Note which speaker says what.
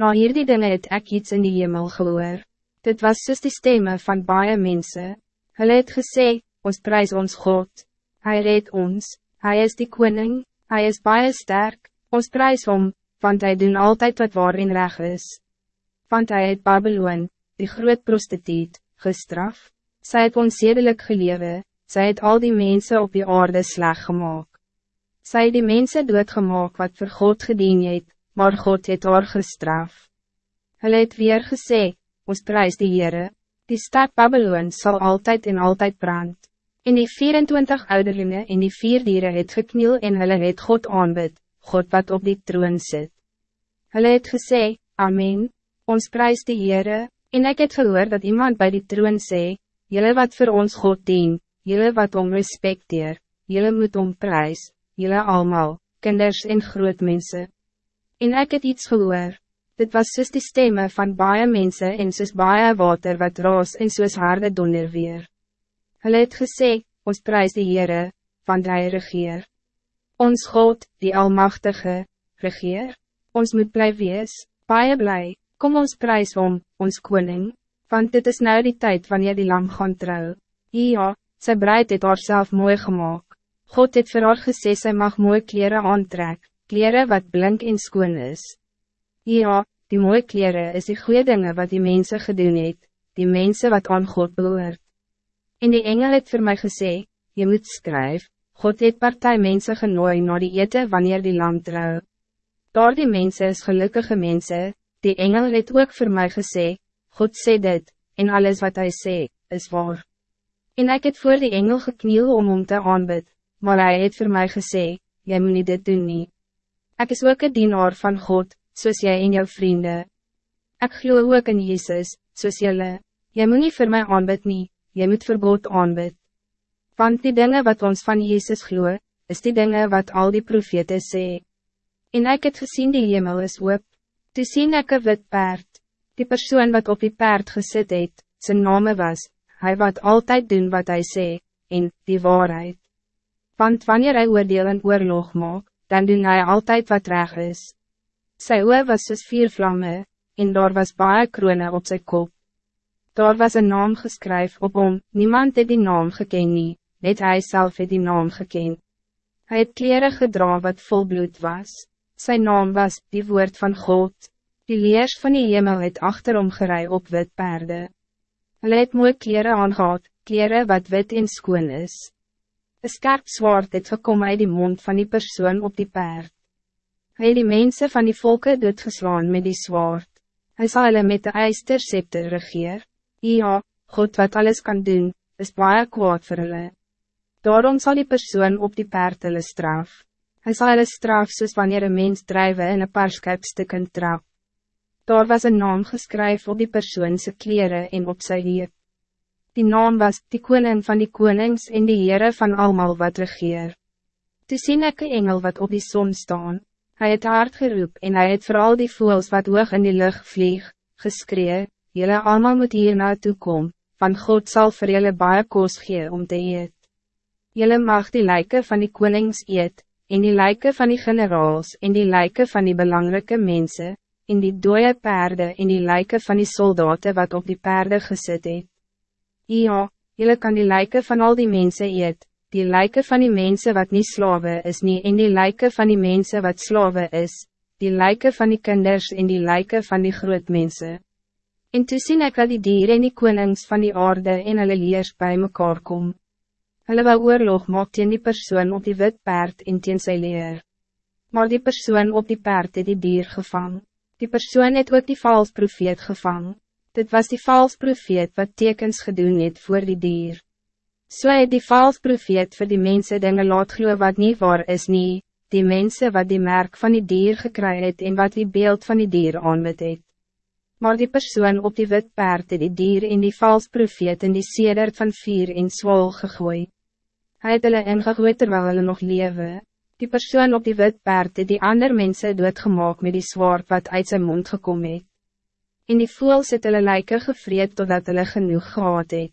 Speaker 1: Na hierdie dinge het ek iets in die hemel gehoor. Dit was soos die stemme van baie mense. Hulle het gesê, ons prijs ons God. Hij reed ons, hij is die koning, hij is baie sterk, ons prijs om, want hij doen altijd wat waarin reg is. Want hij het Babylon, die groot prostituut, gestraf. Zij het onzedelijk gelewe, zij het al die mensen op die aarde sleg gemaakt. Zij het die mensen doodgemaak wat voor God gedien het, maar God het haar gestraf. Hulle het weer gesê, ons prijs die Heere, die stad Babylon zal altijd en altijd brand. In die 24 ouderlinge en die vier dieren het gekniel en hulle het God aanbid, God wat op die troon zit. Hulle het gesê, Amen, ons prijs die Heere, en ik het gehoor dat iemand bij die troon sê, Jylle wat voor ons God dien, jylle wat om respecteer, jylle moet om prijs, jylle allemaal, kinders en groot mense. En ik het iets gehoor, dit was soos die stemme van baie mense en soos baie water wat roos en soos harde donder weer. Hulle het gesê, ons prijs die Heere, want hy regeer. Ons God, die Almachtige, regeer, ons moet blij wees, baie blij, kom ons prijs om, ons koning, want dit is nou die tijd wanneer die lam gaan trouw. Ja, sy breid het haar mooi gemaakt. God het vir haar gesê sy mag mooi kleren aantrek, kleren wat blink en skoon is. Ja, die mooie kleren is die goede dingen wat die mensen gedoen het, die mensen wat aan God behoort. En die engel het vir my gesê, je moet skryf, God het partij mensen genooi na die ete wanneer die lam trouw. Daar die mensen is gelukkige mensen, die engel het ook voor mij gesê, God sê dit, en alles wat hij sê, is waar. En ik het voor die engel gekniel om om te aanbid, maar hij het voor mij gesê, jy moet nie dit doen nie. Ik is ook een dienaar van God, soos jy en jou vrienden. Ik geloof ook in Jezus, soos jylle. Jy moet nie vir my aanbid nie, jy moet vir God aanbid. Want die dingen wat ons van Jezus geloof, is die dingen wat al die profete sê. En ik het gezien die hemel is oop, toe sien ek een wit paard. Die persoon wat op die paard gezet het, zijn naam was, hij wat altijd doen wat hij sê, en die waarheid. Want wanneer hij oordeel en oorlog maak, dan doen hij altijd wat reg is. Sy oor was soos vier vlammen, en daar was baie krone op zijn kop. Daar was een naam geskryf op hom, niemand het die naam geken nie, net hy self het die naam geken. Hij het kleren gedra wat vol bloed was, zijn naam was, die woord van God, die leers van die hemel het achterom gerei op wit paarden. Hy het mooi kleren aangehad, kleren wat wit en skoon is. Een scherp zwaard het gekomen uit die mond van die persoon op die paard. Hij het die mensen van die volken doodgeslaan met die zwaard. Hij zal hulle met de ijsterscepter regeer. Ja, God wat alles kan doen, is baie kwaad vir hulle. Daarom zal die persoon op die paard hulle straf. Hij zal hulle straf soos wanneer een mens drijven in een paar schuipstukken trap. Daar was een naam geskryf op die persoonse kleren en op sy heep. Die naam was die koning van die konings en die Heere van almal wat regeer. Toe sien ek een engel wat op die zon staan. Hij het hard geroep en hij het vooral die voels wat hoog in die lucht vlieg, geskree, Jylle allemaal moet hier naartoe kom, van God zal vir jylle baie koos gee om te eet. Jylle mag die lijken van die konings eet, en die lijken van die generaals en die lijken van die belangrijke mensen, en die dode paarden en die lijken van die soldaten wat op die paarden gezet het. Ja, jullie kan die lijken van al die mensen eet, die lijken van die mensen wat niet slaven is niet en die lijken van die mensen wat slaven is, die lijken van die kinders en die lijken van die groot mensen. En toe sien ek dat die dieren en die konings van die aarde en hulle leers bij mekaar kom. Hulle wou oorlog maak teen die persoon op die wit paard en teen sy leer. Maar die persoon op die paard het die dier gevang. Die persoon het ook die vals profeet gevang. Dit was die vals profeet wat tekens gedoen het voor die dier. So het die vals profeet voor die mensen dingen laat glo wat niet waar is nie, die mensen wat die merk van die dier gekry het en wat die beeld van die dier aanbid het. Maar die persoon op die wit paard het die dier en die vals profeet in die sedert van vier en zwol gegooi. Hij het hulle ingegooi terwijl hulle nog lewe. Die persoon op die wit paard het die ander mensen doodgemaak met die zwaard wat uit zijn mond gekomen het en die voels het hulle lijke gevreed totdat hulle genoeg gehad het.